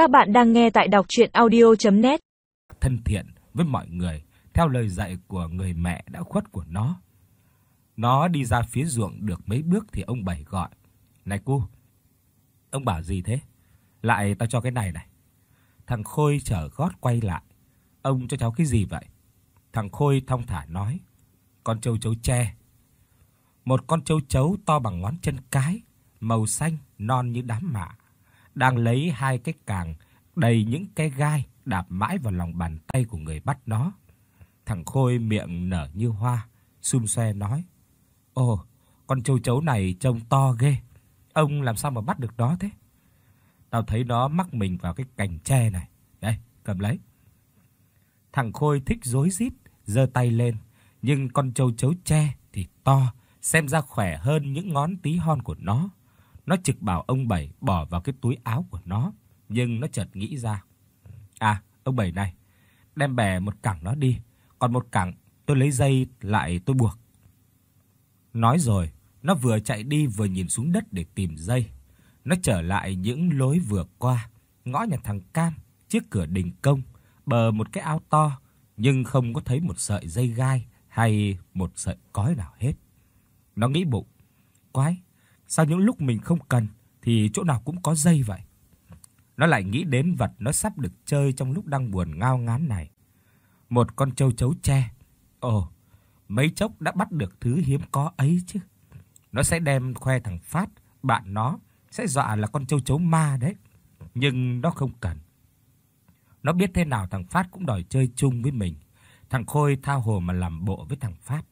Các bạn đang nghe tại đọc audio net Thân thiện với mọi người theo lời dạy của người mẹ đã khuất của nó. Nó đi ra phía ruộng được mấy bước thì ông Bảy gọi: "Này cu ông bảo gì thế? Lại tao cho cái này này." Thằng Khôi trở gót quay lại. "Ông cho cháu cái gì vậy?" Thằng Khôi thong thả nói: "Con trâu chấu tre." Một con trâu chấu to bằng ngón chân cái, màu xanh non như đám mạ, đang lấy hai cái càng đầy những cái gai đạp mãi vào lòng bàn tay của người bắt nó. Thằng Khôi miệng nở như hoa, sum xoe nói: "Ồ, con châu chấu này trông to ghê. Ông làm sao mà bắt được nó thế?" Tao thấy nó mắc mình vào cái cành tre này. Đây, cầm lấy. Thằng Khôi thích rối rít, giơ tay lên, nhưng con châu chấu tre thì to, xem ra khỏe hơn những ngón tí hon của nó. Nó trực bảo ông Bảy bỏ vào cái túi áo của nó, nhưng nó chợt nghĩ ra. À, ông Bảy này, đem bè một cẳng nó đi, còn một cẳng tôi lấy dây lại tôi buộc. Nói rồi, nó vừa chạy đi vừa nhìn xuống đất để tìm dây. Nó trở lại những lối vừa qua, ngõ nhà thằng Cam, trước cửa đình công, bờ một cái áo to, nhưng không có thấy một sợi dây gai hay một sợi cói nào hết. Nó nghĩ bụng, quái, sao những lúc mình không cần thì chỗ nào cũng có dây vậy. Nó lại nghĩ đến vật nó sắp được chơi trong lúc đang buồn ngao ngán này. Một con châu chấu tre. Ồ, mấy chốc đã bắt được thứ hiếm có ấy chứ. Nó sẽ đem khoe thằng Phát, bạn nó sẽ dọa là con châu chấu ma đấy. Nhưng nó không cần. Nó biết thế nào thằng Phát cũng đòi chơi chung với mình. Thằng Khôi tha hồ mà làm bộ với thằng Phát.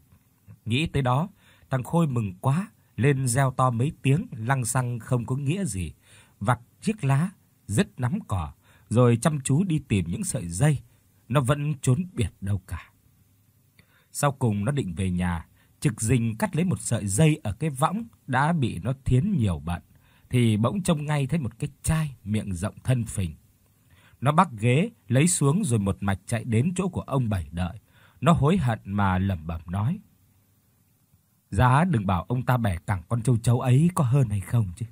Nghĩ tới đó, thằng Khôi mừng quá, lên reo to mấy tiếng lăng xăng không có nghĩa gì, vặt chiếc lá, dứt nắm cỏ, rồi chăm chú đi tìm những sợi dây, nó vẫn trốn biệt đâu cả. Sau cùng nó định về nhà, trực dình cắt lấy một sợi dây ở cái võng đã bị nó thiến nhiều bận, thì bỗng trông ngay thấy một cái chai miệng rộng thân phình. Nó bắt ghế, lấy xuống rồi một mạch chạy đến chỗ của ông Bảy đợi. Nó hối hận mà lẩm bẩm nói: Giá đừng bảo ông ta bẻ cẳng con châu chấu ấy có hơn hay không chứ.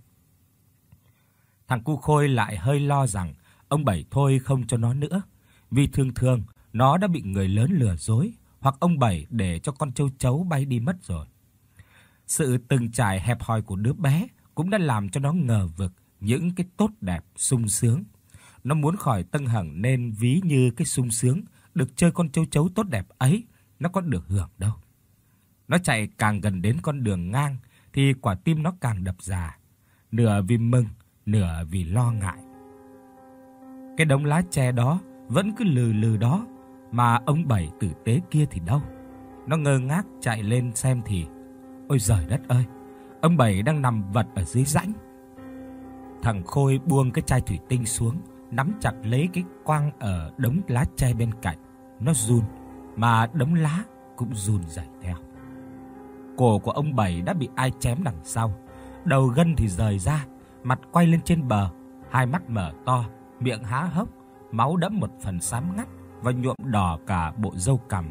Thằng cu Khôi lại hơi lo rằng ông Bảy thôi không cho nó nữa, vì thường thường nó đã bị người lớn lừa dối hoặc ông Bảy để cho con châu chấu bay đi mất rồi. Sự từng trải hẹp hòi của đứa bé cũng đã làm cho nó ngờ vực những cái tốt đẹp sung sướng. Nó muốn khỏi tân hằng nên ví như cái sung sướng được chơi con châu chấu tốt đẹp ấy, nó có được hưởng đâu. Nó chạy càng gần đến con đường ngang thì quả tim nó càng đập già, nửa vì mừng, nửa vì lo ngại. Cái đống lá tre đó vẫn cứ lừ lừ đó, mà ông bảy tử tế kia thì đâu. Nó ngơ ngác chạy lên xem thì ôi giời đất ơi, ông bảy đang nằm vật ở dưới rãnh. Thằng Khôi buông cái chai thủy tinh xuống, nắm chặt lấy cái quang ở đống lá tre bên cạnh. Nó run, mà đống lá cũng run rẩy theo. Cổ của ông Bảy đã bị ai chém đằng sau, đầu gân thì rời ra, mặt quay lên trên bờ, hai mắt mở to, miệng há hốc, máu đẫm một phần xám ngắt và nhuộm đỏ cả bộ râu cằm.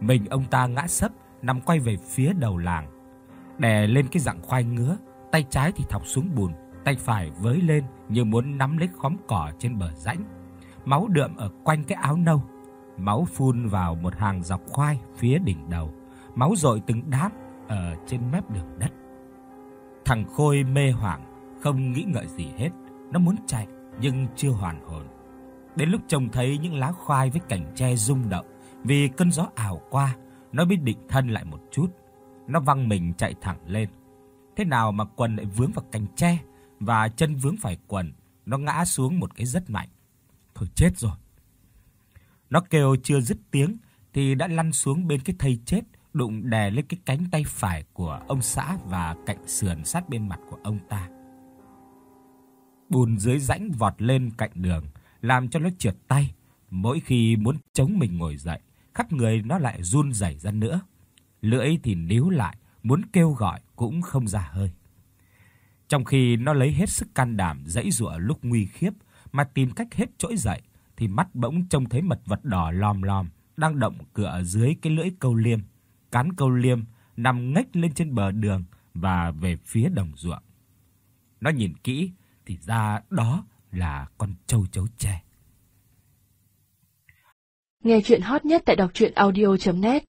Mình ông ta ngã sấp, nằm quay về phía đầu làng, đè lên cái dạng khoai ngứa, tay trái thì thọc xuống bùn, tay phải với lên như muốn nắm lấy khóm cỏ trên bờ rãnh. Máu đượm ở quanh cái áo nâu, máu phun vào một hàng dọc khoai phía đỉnh đầu máu rội từng đám ở trên mép đường đất. Thằng Khôi mê hoảng, không nghĩ ngợi gì hết, nó muốn chạy nhưng chưa hoàn hồn. Đến lúc trông thấy những lá khoai với cành tre rung động vì cơn gió ảo qua, nó biết định thân lại một chút. Nó văng mình chạy thẳng lên. Thế nào mà quần lại vướng vào cành tre và chân vướng phải quần, nó ngã xuống một cái rất mạnh. Thôi chết rồi. Nó kêu chưa dứt tiếng thì đã lăn xuống bên cái thây chết đụng đè lên cái cánh tay phải của ông xã và cạnh sườn sát bên mặt của ông ta. Bùn dưới rãnh vọt lên cạnh đường, làm cho nó trượt tay, mỗi khi muốn chống mình ngồi dậy, khắp người nó lại run rẩy ra nữa. Lưỡi thì níu lại, muốn kêu gọi cũng không ra hơi. Trong khi nó lấy hết sức can đảm dãy dụa lúc nguy khiếp mà tìm cách hết trỗi dậy thì mắt bỗng trông thấy mật vật đỏ lòm lòm đang động cửa dưới cái lưỡi câu liêm cán câu liêm nằm ngách lên trên bờ đường và về phía đồng ruộng. Nó nhìn kỹ thì ra đó là con châu chấu tre. Nghe truyện hot nhất tại đọc audio net